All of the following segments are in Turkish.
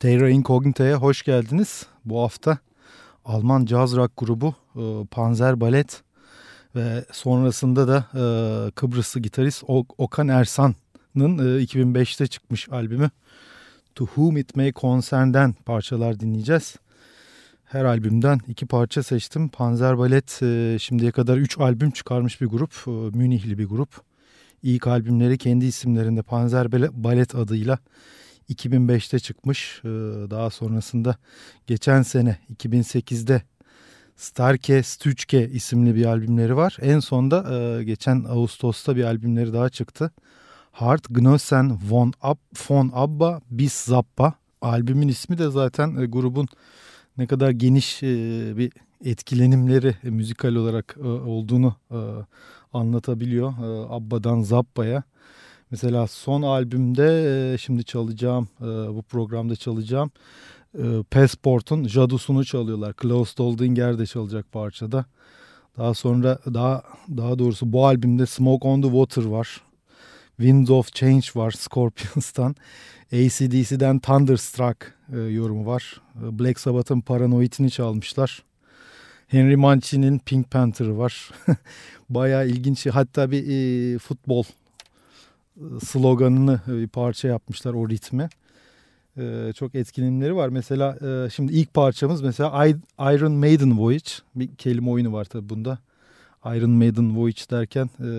Terra Incognita'ya hoş geldiniz. Bu hafta Alman caz rock grubu e, Panzer Ballet ve sonrasında da e, Kıbrıslı gitarist Okan Ersan'ın e, 2005'te çıkmış albümü To Whom It May Concern'den parçalar dinleyeceğiz. Her albümden iki parça seçtim. Panzer Ballet e, şimdiye kadar üç albüm çıkarmış bir grup. E, Münihli bir grup. İlk albümleri kendi isimlerinde Panzer Ballet adıyla 2005'te çıkmış. Ee, daha sonrasında geçen sene 2008'de Starke Stüçke isimli bir albümleri var. En sonda e, geçen Ağustos'ta bir albümleri daha çıktı. Hart Gnossen von, Ab, von Abba bis Zappa. Albümün ismi de zaten e, grubun ne kadar geniş e, bir etkilenimleri müzikal olarak olduğunu anlatabiliyor. Abba'dan Zappa'ya. Mesela son albümde şimdi çalacağım bu programda çalacağım e, Passport'un Jadus'unu çalıyorlar. Klaus Doldinger de çalacak parçada. Daha sonra daha daha doğrusu bu albümde Smoke on the Water var. Winds of Change var Scorpions'tan. ACDC'den Thunderstruck yorumu var. Black Sabbath'ın Paranoid'ini çalmışlar. Henry Mancini'nin Pink Panther'ı var. Bayağı ilginç. Hatta bir e, futbol sloganını e, bir parça yapmışlar o ritmi. Ee, çok etkinimleri var. Mesela e, şimdi ilk parçamız mesela Iron Maiden Voyage. Bir kelime oyunu var tabii bunda. Iron Maiden Voyage derken e,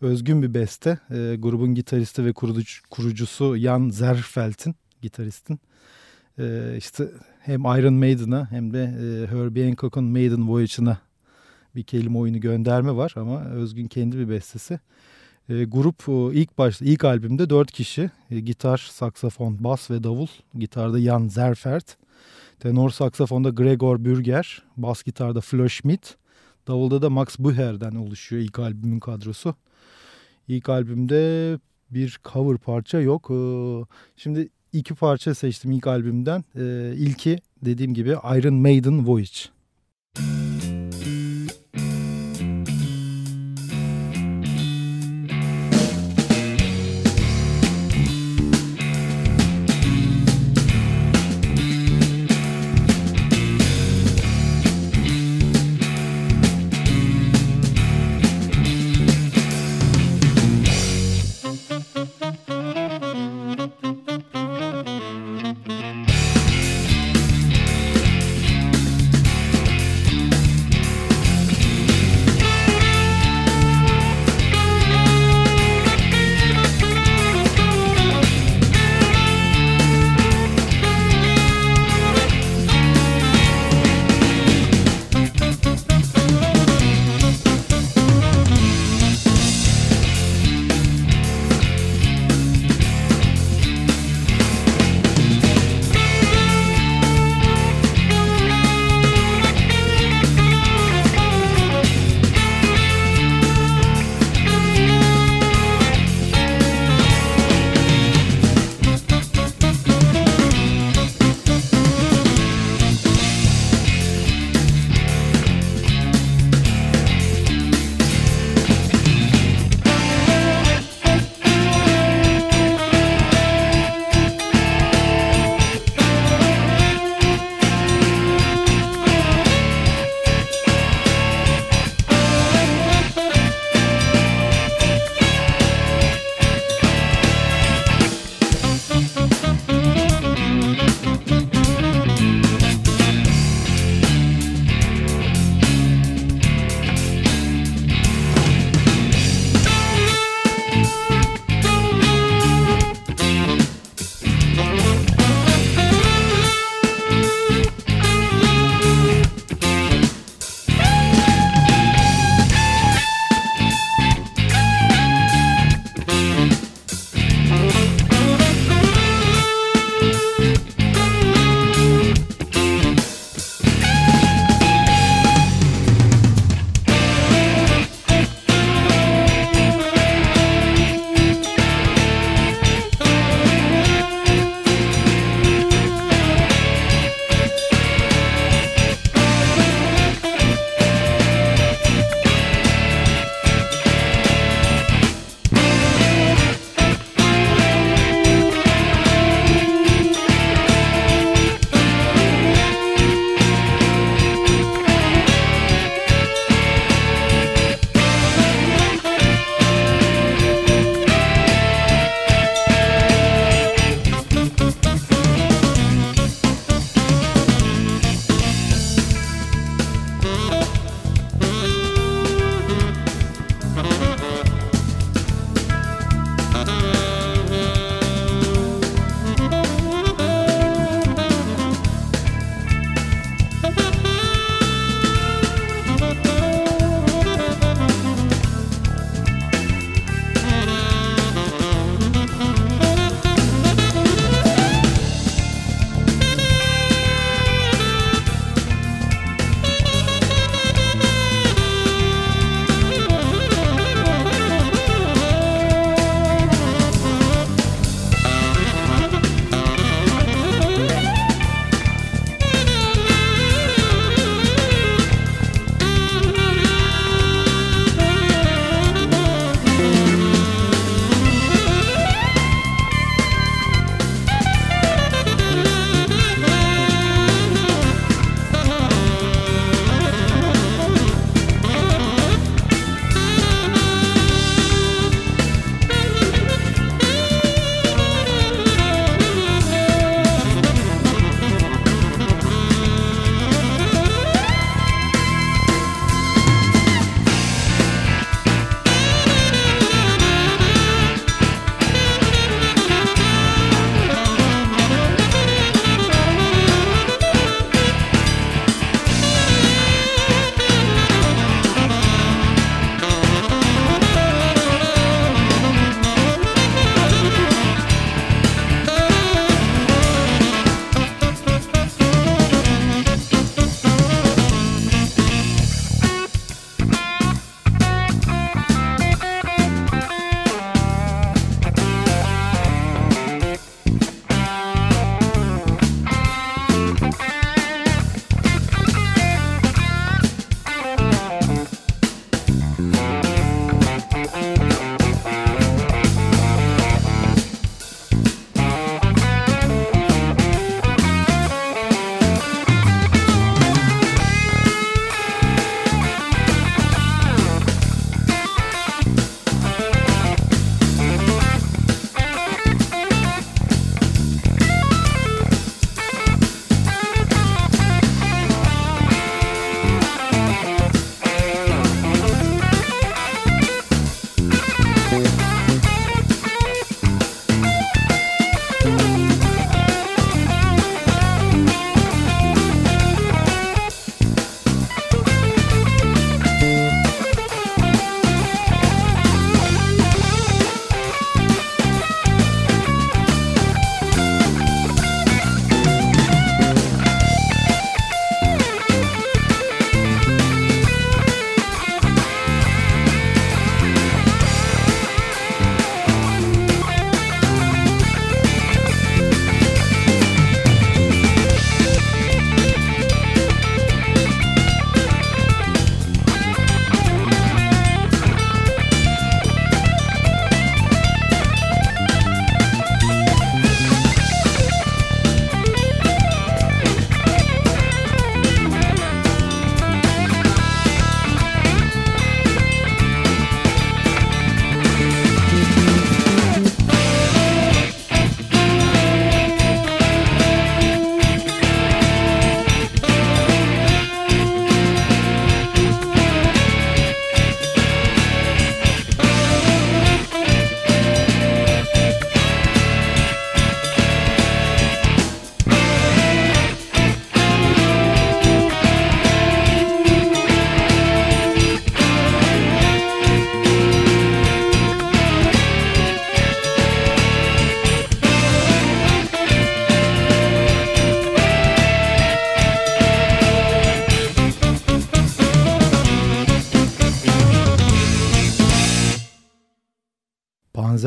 özgün bir beste. Grubun gitaristi ve kurucu, kurucusu Jan Zerfeld'in gitaristin. İşte hem Iron Maiden'a hem de Herbie Hancock'un Maiden Voyage'ına bir kelime oyunu gönderme var ama özgün kendi bir bestesi. E, grup e, ilk başta ilk albümde dört kişi e, gitar, saksafon, bas ve davul. Gitarda Jan Zerfert. Tenor saksafonda Gregor Bürger, bas gitarda Flo Schmidt, davulda da Max Bucher'den oluşuyor ilk albümün kadrosu. İlk albümde bir cover parça yok. E, şimdi iki parça seçtim ilk albümden. E, ilki dediğim gibi Iron Maiden Voyage.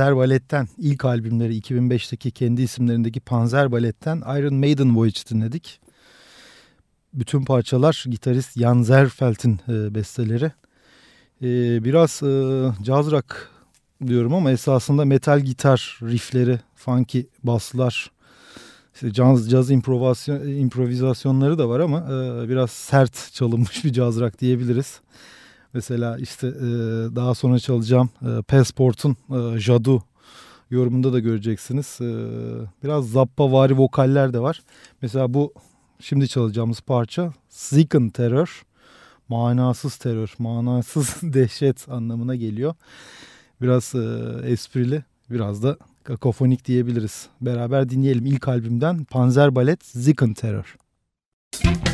Panzer Ballet'ten ilk albümleri 2005'teki kendi isimlerindeki Panzer Ballet'ten Iron Maiden Voyage dinledik. Bütün parçalar gitarist Jan Zerfeld'in e, besteleri. E, biraz e, jazz rock diyorum ama esasında metal gitar riffleri, funky basslar, işte jazz improvizasyon, improvizasyonları da var ama e, biraz sert çalınmış bir jazz rock diyebiliriz. Mesela işte e, daha sonra çalacağım e, Passport'un e, Jadu yorumunda da göreceksiniz. E, biraz zappa vari vokaller de var. Mesela bu şimdi çalacağımız parça Zicken Terror. Manasız terör, manasız dehşet anlamına geliyor. Biraz e, esprili, biraz da kakofonik diyebiliriz. Beraber dinleyelim ilk albümden Panzer Ballet Zicken Terror. Müzik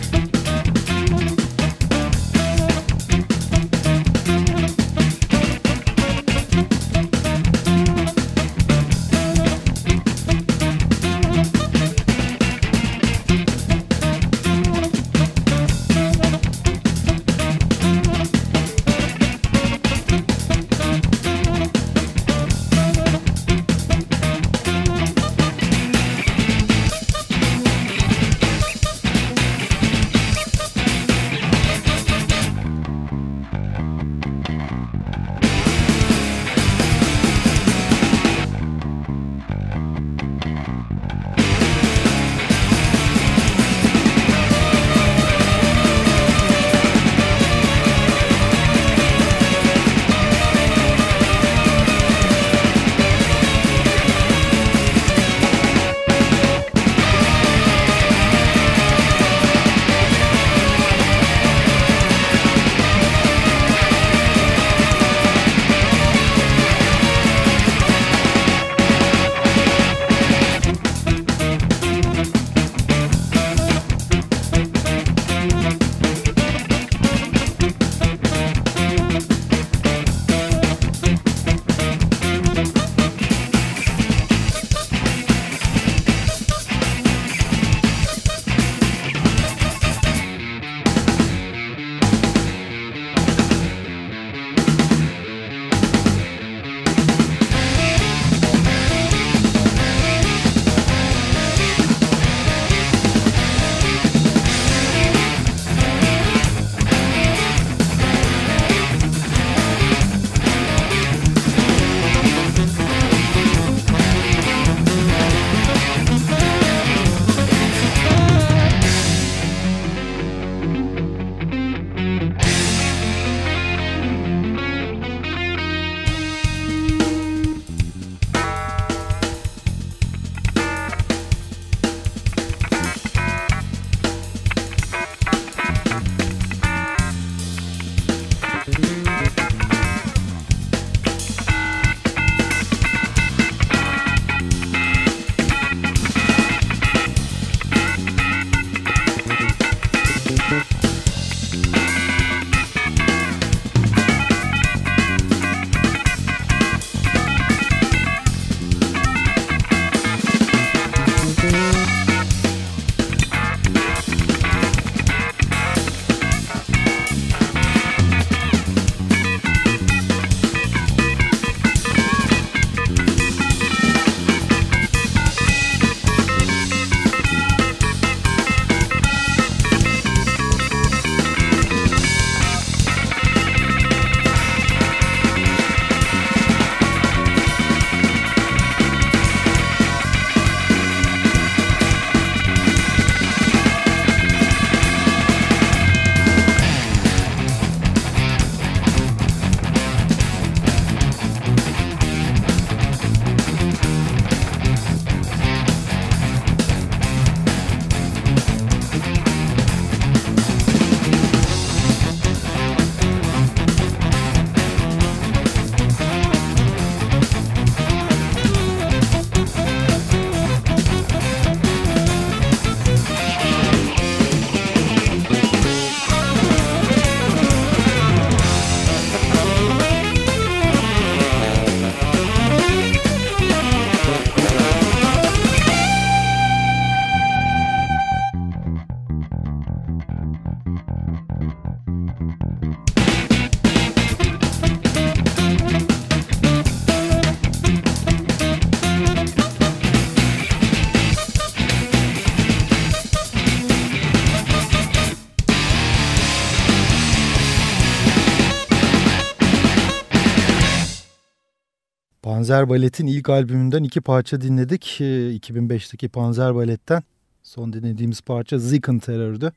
Panzer Ballet'in ilk albümünden iki parça dinledik. 2005'teki Panzer Ballet'ten son dinlediğimiz parça Zicken Terror'dı.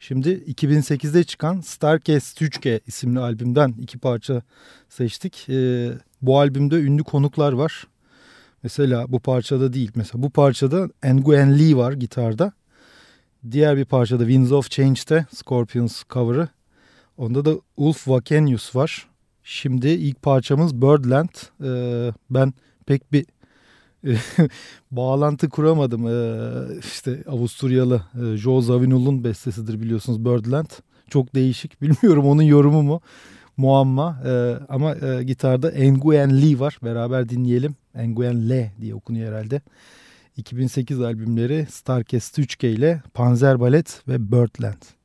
Şimdi 2008'de çıkan Starcast 3G isimli albümden iki parça seçtik. Bu albümde ünlü konuklar var. Mesela bu parçada değil. Mesela bu parçada Nguyen Lee var gitarda. Diğer bir parçada Winds of Change'de Scorpions cover'ı. Onda da Ulf Vakenius var. Şimdi ilk parçamız Birdland. Ee, ben pek bir bağlantı kuramadım. Ee, işte Avusturyalı e, Joe Zawinul'un bestesidir biliyorsunuz Birdland. Çok değişik. Bilmiyorum onun yorumu mu muamma. Ee, ama e, gitarda Nguyen Lee var. Beraber dinleyelim. Nguyen Le diye okunuyor herhalde. 2008 albümleri Starcast 3K ile Panzer Ballet ve Birdland.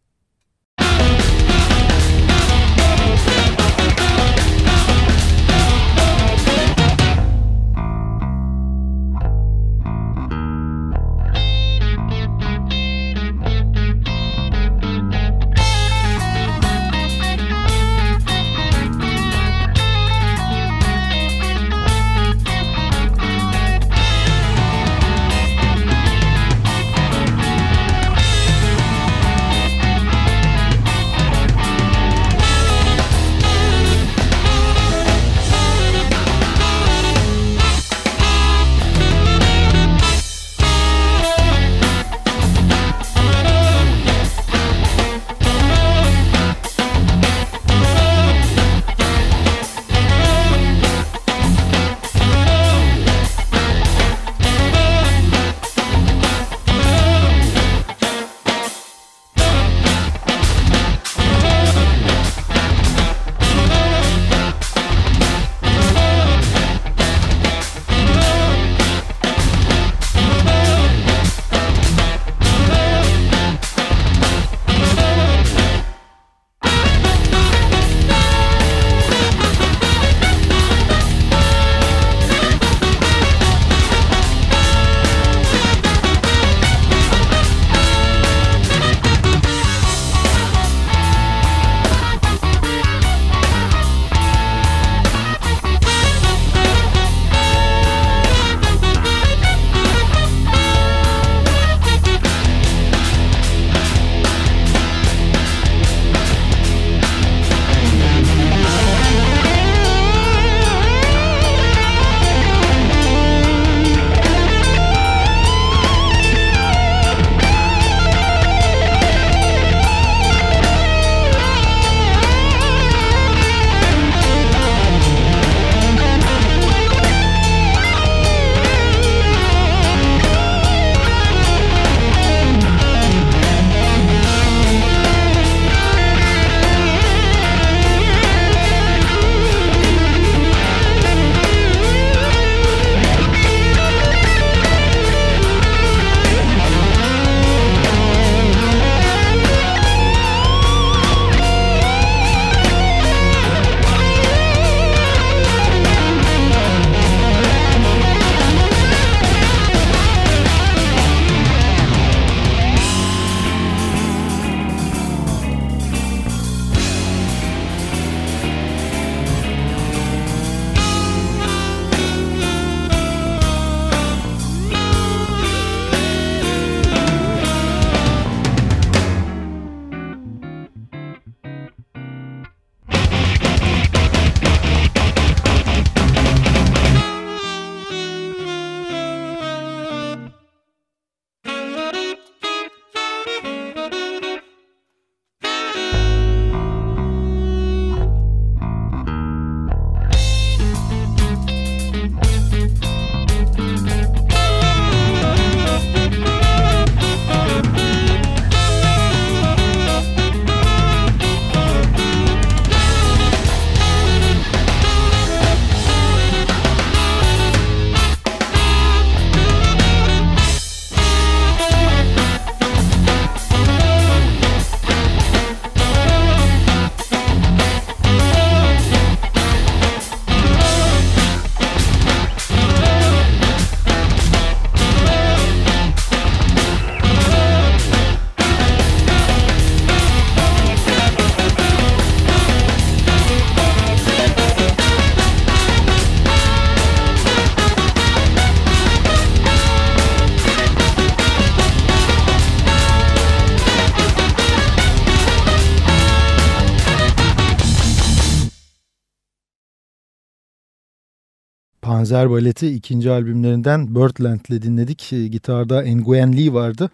Panzer Baleti ikinci albümlerinden Birdland'le dinledik. E, gitarda Nguyen Lee vardı.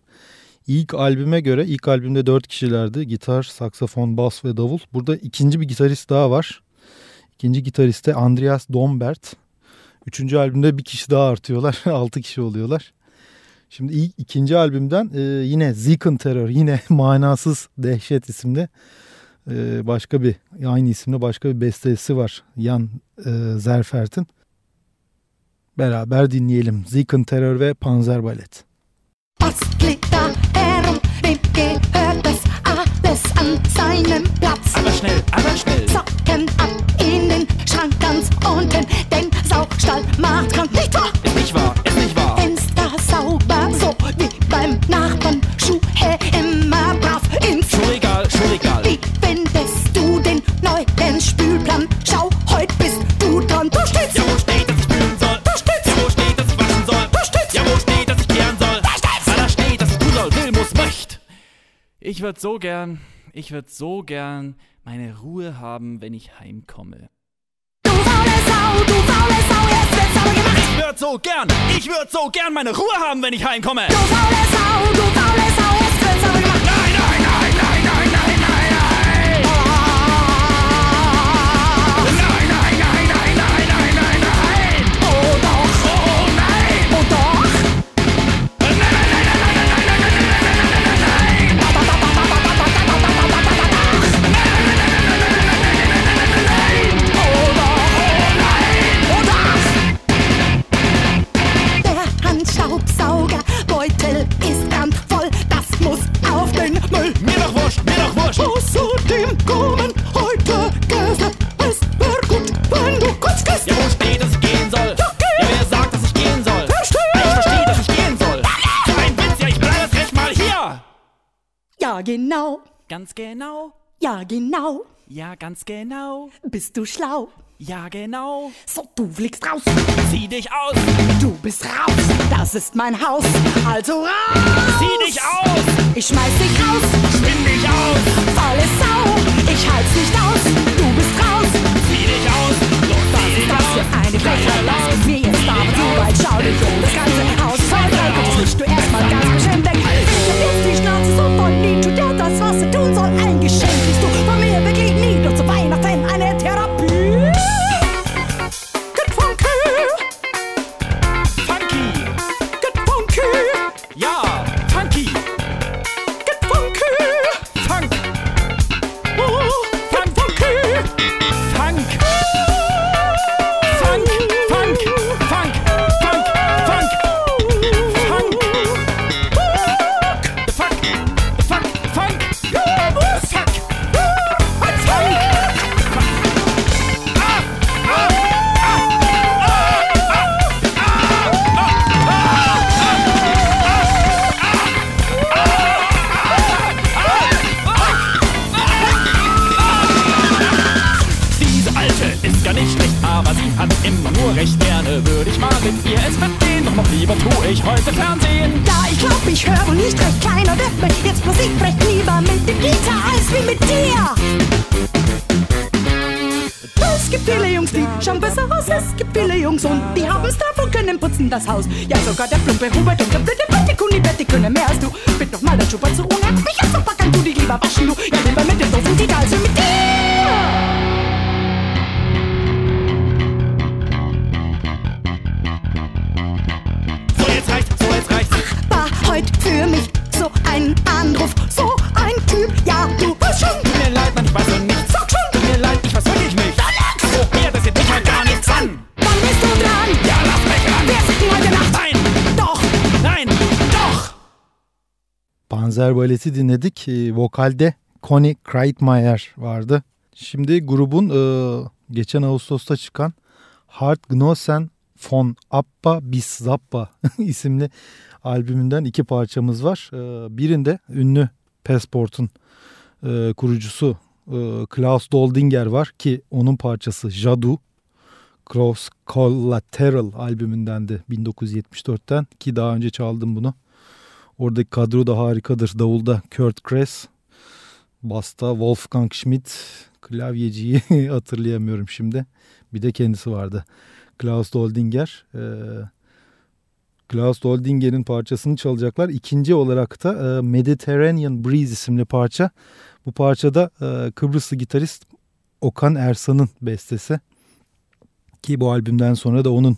İlk albüme göre ilk albümde dört kişilerdi. Gitar, saksafon, bas ve davul. Burada ikinci bir gitarist daha var. İkinci gitariste Andreas Dombert. Üçüncü albümde bir kişi daha artıyorlar. Altı kişi oluyorlar. Şimdi ilk, ikinci albümden e, yine Ziken Terror, yine manasız dehşet isimli e, başka bir aynı isimde başka bir bestesi var. Jan e, Zerfert'in. Beraber dinleyelim. Ziken Terror ve Panzer Ballet. Was liegt da herum? Wem gehört das alles an seinem Platz? Aber schnell, aber schnell. Socken ab in den Schrank ganz unten, denn Saustall macht krank, nicht wahr? Ist nicht wahr, ist nicht wahr. Fenster sauber, so wie beim Nachbarn. Schuhe immer brav ins Schuhregal, Schuhregal. Wie findest du den neuen Spülplan? Schau, heute bist du dran. Da steht's. Ja, Ich würd so gern, ich würd so gern meine Ruhe haben, wenn ich heimkomme. Du faule Sau, du faule Sau, jetzt wird's sauber gemacht. Ich würd so gern, ich würd so gern meine Ruhe haben, wenn ich heimkomme. Du faule Sau, du faule Ja, ganz genau. Bist du schlau? Ja, genau. So, du fliegst raus. Zieh dich aus. Du bist raus. Das ist mein Haus. Also raus. Zieh dich aus. Ich schmeiß dich raus. Spinn dich aus. Faule Sau. Ich halt's nicht aus. Du bist raus. Zieh dich aus. Los, Was ist das für eine Frechheit? Es mir jetzt aber zu weit. Schau dich um. Das ganze Haus voll Dreck. Jetzt du erstmal ganz bestimmt weg. Das Haus. Ja, sogar der plumpe Hubert Ballet'i dinledik. E, vokalde Connie Kreitmayer vardı. Şimdi grubun e, geçen Ağustos'ta çıkan Hard Gnosen von Appa bis Zappa isimli albümünden iki parçamız var. E, birinde ünlü Passport'un e, kurucusu e, Klaus Doldinger var ki onun parçası Jadu. Cross Collateral albümündendi 1974'ten ki daha önce çaldım bunu. Oradaki kadro da harikadır. Davulda Kurt Kress, basta Wolfgang Schmidt, klavyeciyi hatırlayamıyorum şimdi. Bir de kendisi vardı. Klaus Doldinger. E, Klaus Doldinger'in parçasını çalacaklar. İkinci olarak da e, Mediterranean Breeze isimli parça. Bu parçada e, Kıbrıslı gitarist Okan Ersan'ın bestesi. Ki bu albümden sonra da onun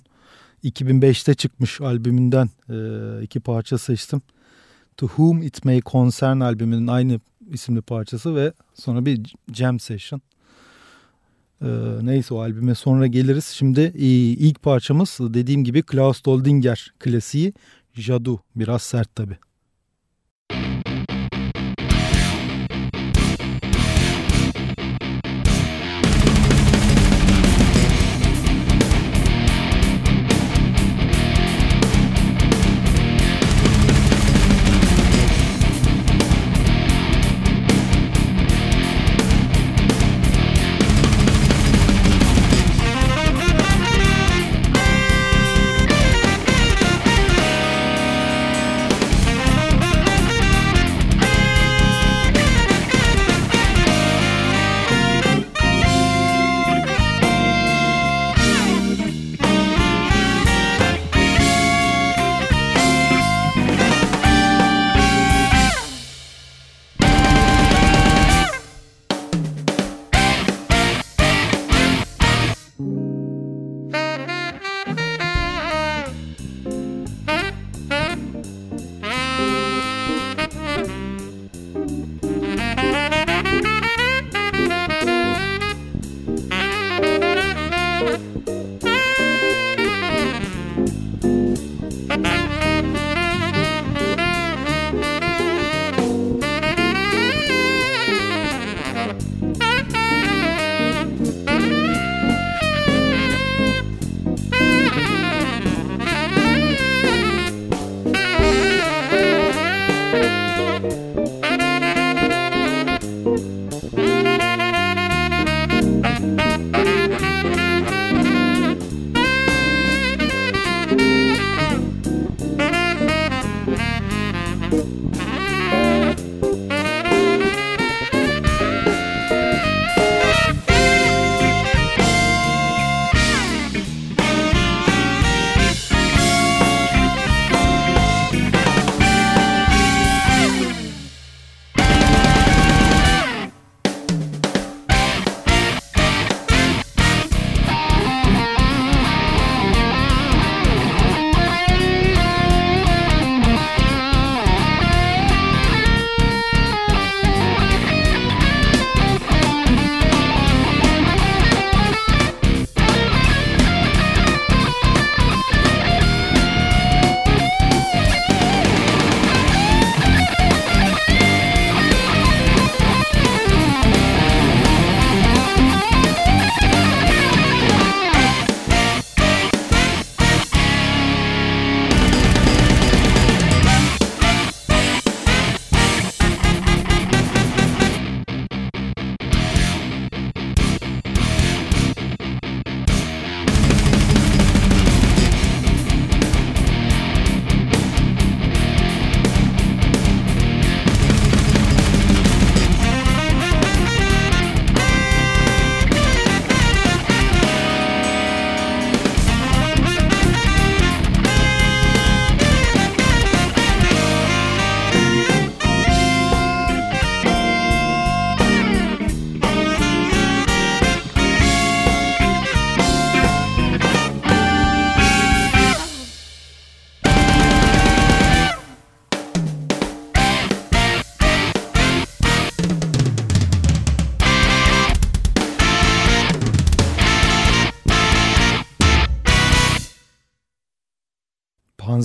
2005'te çıkmış albümünden e, iki parça seçtim. To Whom It May Concern albümünün aynı isimli parçası ve sonra bir jam session. Ee, neyse o albüme sonra geliriz. Şimdi e, ilk parçamız dediğim gibi Klaus Doldinger klasiği Jadu. Biraz sert tabii.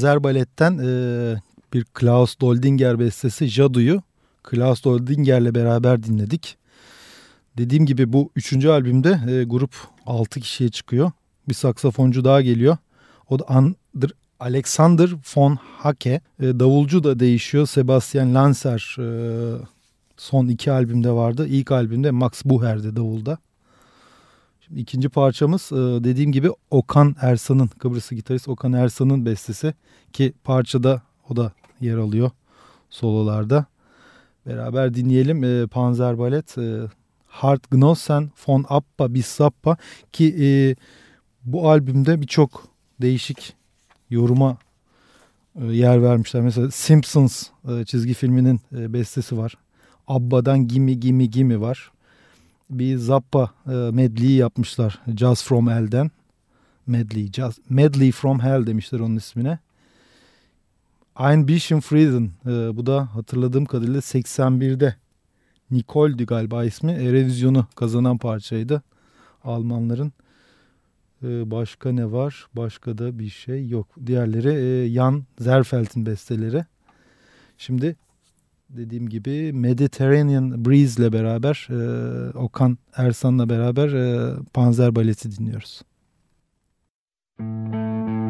Panzer Balet'ten e, bir Klaus Doldinger bestesi Jadu'yu Klaus Doldinger'le beraber dinledik. Dediğim gibi bu üçüncü albümde e, grup 6 kişiye çıkıyor. Bir saksafoncu daha geliyor. O da Andr Alexander von Hake. E, davulcu da değişiyor. Sebastian Lancer e, son iki albümde vardı. İlk albümde Max Bucher'de davulda. İkinci parçamız e, dediğim gibi Okan Ersan'ın Kıbrıslı gitarist Okan Ersan'ın bestesi ki parçada o da yer alıyor sololarda. Beraber dinleyelim e, Panzer Ballet e, Hart Gnossen von Appa bis Sappa ki bu albümde birçok değişik yoruma yer vermişler. Mesela Simpsons çizgi filminin bestesi var. Abba'dan Gimme Gimme Gimme var. Bir Zappa medley yapmışlar. Jazz From Hell'den. Medley, Jazz, Medley From Hell demişler onun ismine. Ein bisschen Frieden. Bu da hatırladığım kadarıyla 81'de Nicole'di galiba ismi. Erevizyonu kazanan parçaydı. Almanların. Başka ne var? Başka da bir şey yok. Diğerleri Jan Zerfeld'in besteleri. Şimdi dediğim gibi Mediterranean Breeze ile beraber Okan Ersan'la beraber Panzer Baleti dinliyoruz. Müzik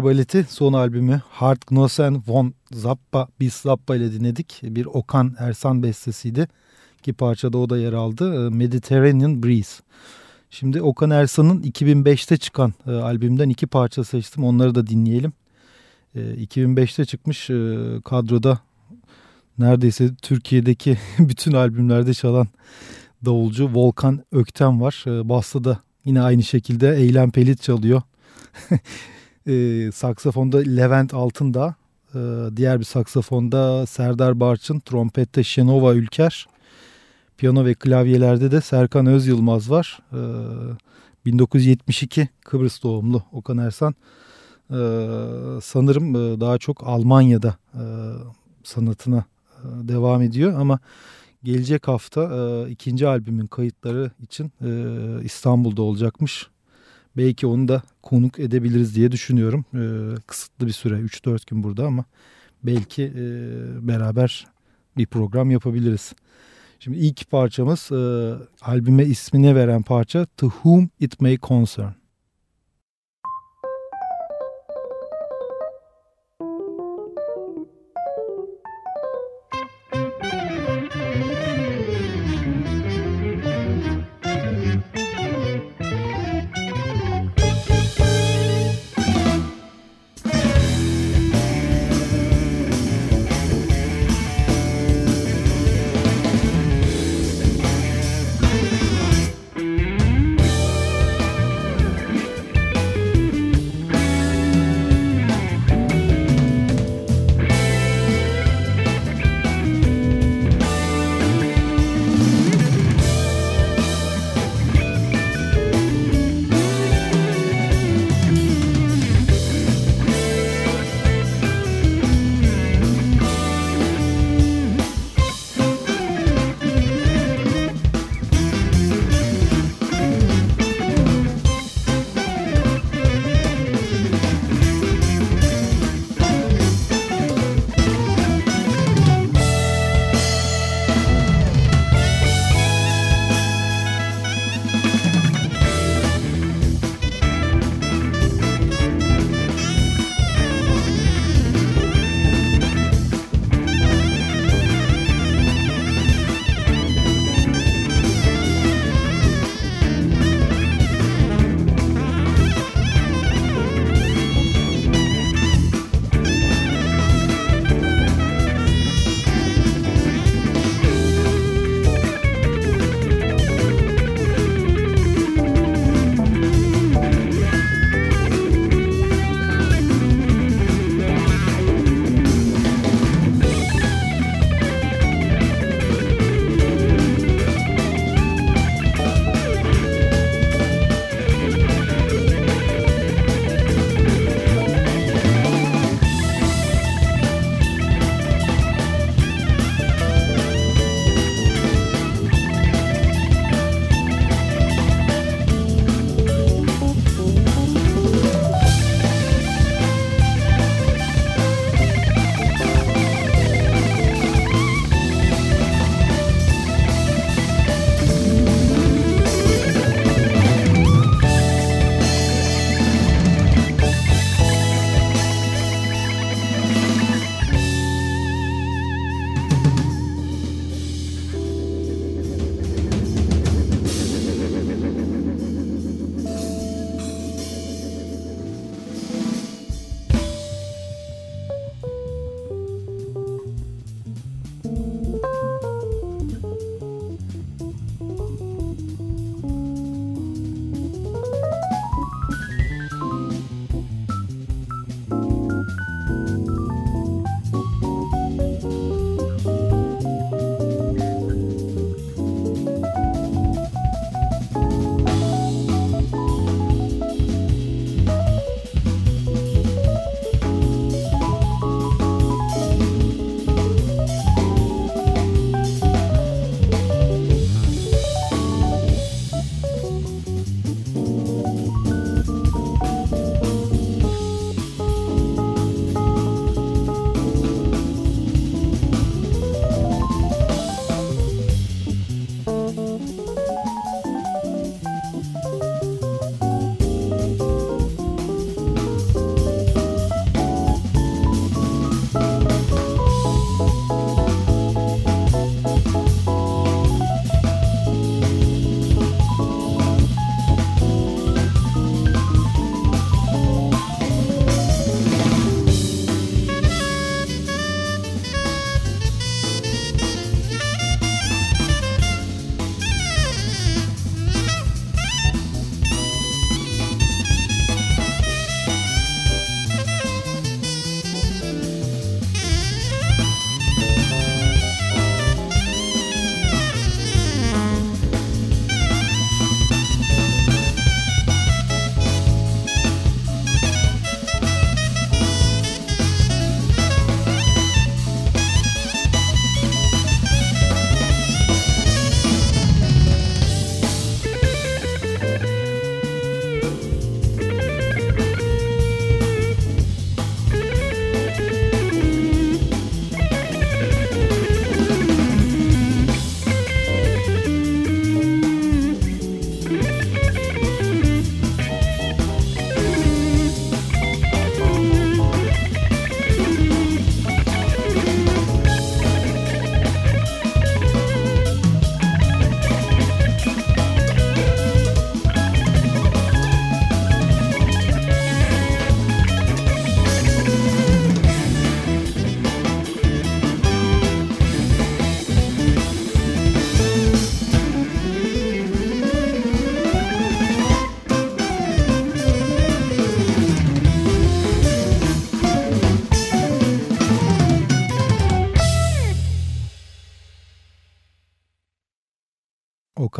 Panzer Baleti son albümü Hartgnossen von Zappa bis Zappa ile dinledik. Bir Okan Ersan bestesiydi ki parçada o da yer aldı. Ee, Mediterranean Breeze. Şimdi Okan Ersan'ın 2005'te çıkan e, albümden iki parça seçtim. Onları da dinleyelim. E, 2005'te çıkmış e, kadroda neredeyse Türkiye'deki bütün albümlerde çalan davulcu Volkan Ökten var. E, Basta da yine aynı şekilde Eylem Pelit çalıyor. e, saksafonda Levent Altındağ, e, diğer bir saksafonda Serdar Barçın, trompette Şenova Ülker, piyano ve klavyelerde de Serkan Öz Yılmaz var. E, 1972 Kıbrıs doğumlu Okan Ersan. E, sanırım e, daha çok Almanya'da e, sanatına e, devam ediyor ama gelecek hafta e, ikinci albümün kayıtları için e, İstanbul'da olacakmış. Belki onu da konuk edebiliriz diye düşünüyorum. E, kısıtlı bir süre 3-4 gün burada ama belki e, beraber bir program yapabiliriz. Şimdi ilk parçamız e, albüme ismini veren parça To Whom It May Concern.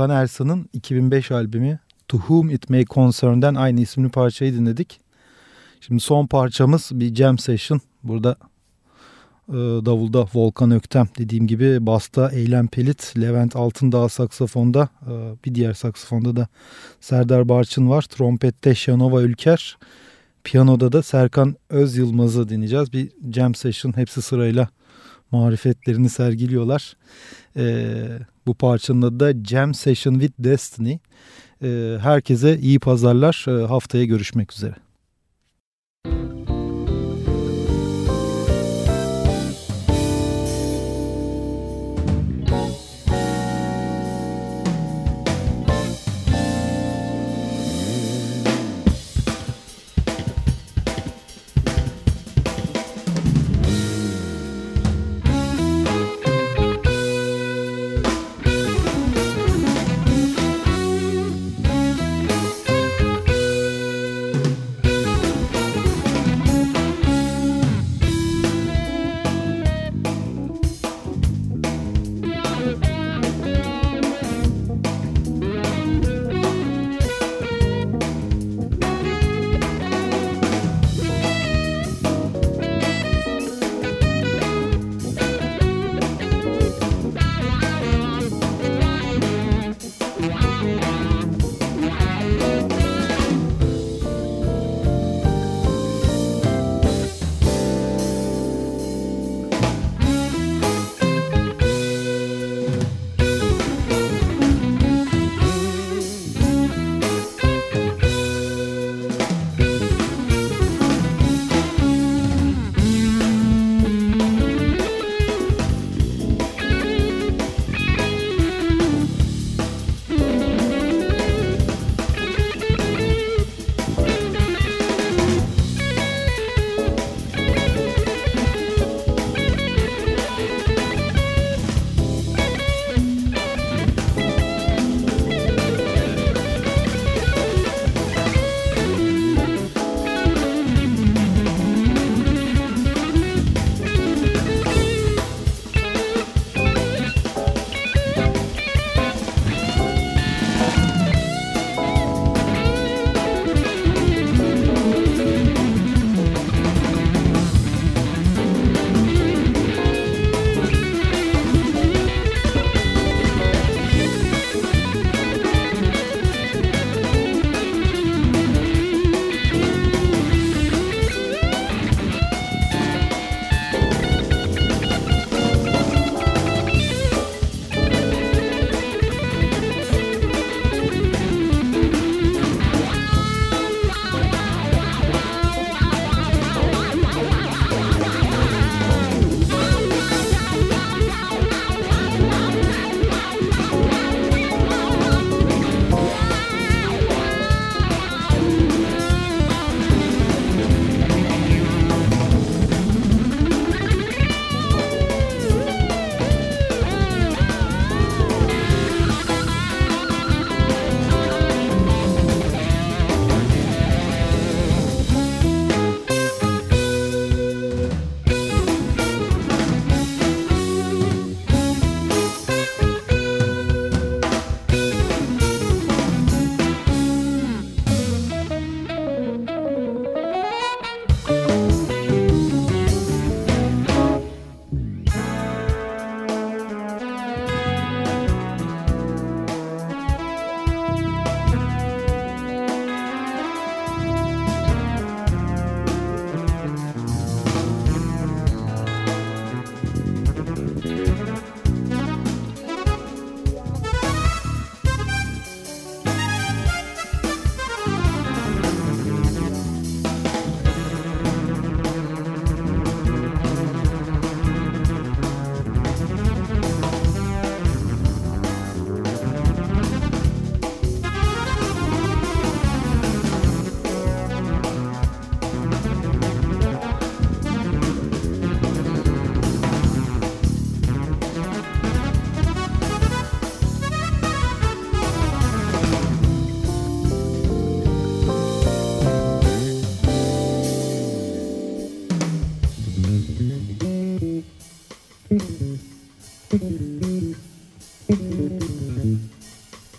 Okan Ersan'ın 2005 albümü To Whom It May Concern'den aynı isimli parçayı dinledik. Şimdi son parçamız bir jam session. Burada e, davulda Volkan Öktem dediğim gibi basta Eylem Pelit, Levent Altındağ saksafonda e, bir diğer saksafonda da Serdar Barçın var. Trompette Şanova Ülker, piyanoda da Serkan Öz Yılmaz'ı dinleyeceğiz. Bir jam session hepsi sırayla marifetlerini sergiliyorlar. E, bu parçanın adı da Jam Session with Destiny. E, herkese iyi pazarlar. E, haftaya görüşmek üzere.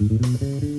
Mm-hmm.